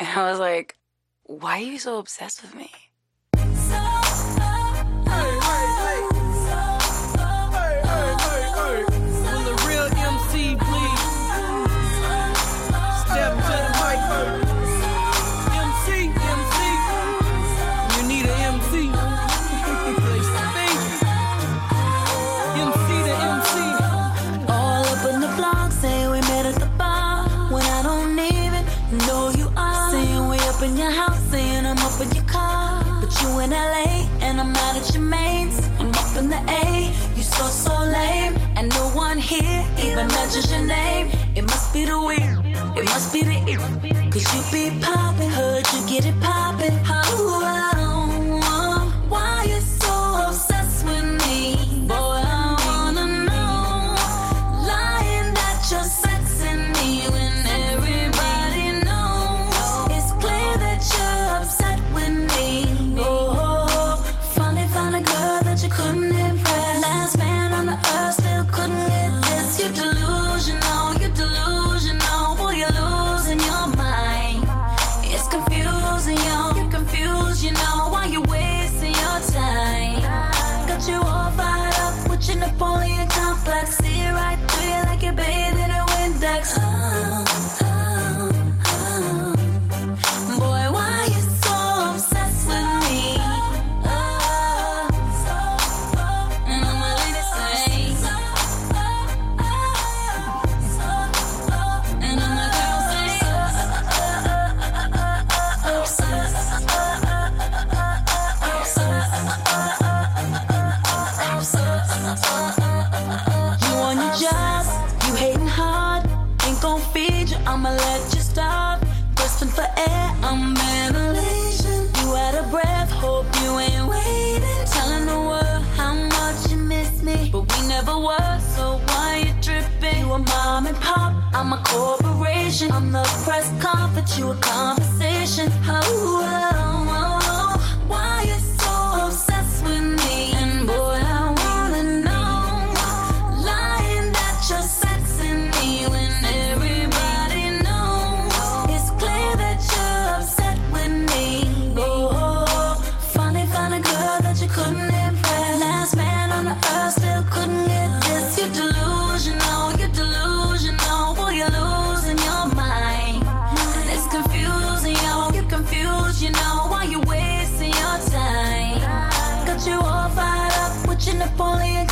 And I was like, why are you so obsessed with me? in your house, saying I'm up in your car. But you in LA, and I'm out at your mains. I'm up in the A, you so, so lame. And no one here even mentions your name. It must be the weird, it must be the ear. Cause you be popping, heard you get it popping, huh? never was. So why you tripping? You a mom and pop, I'm a corporation. I'm the press conference, you a conversation. Oh, oh, oh. up, only a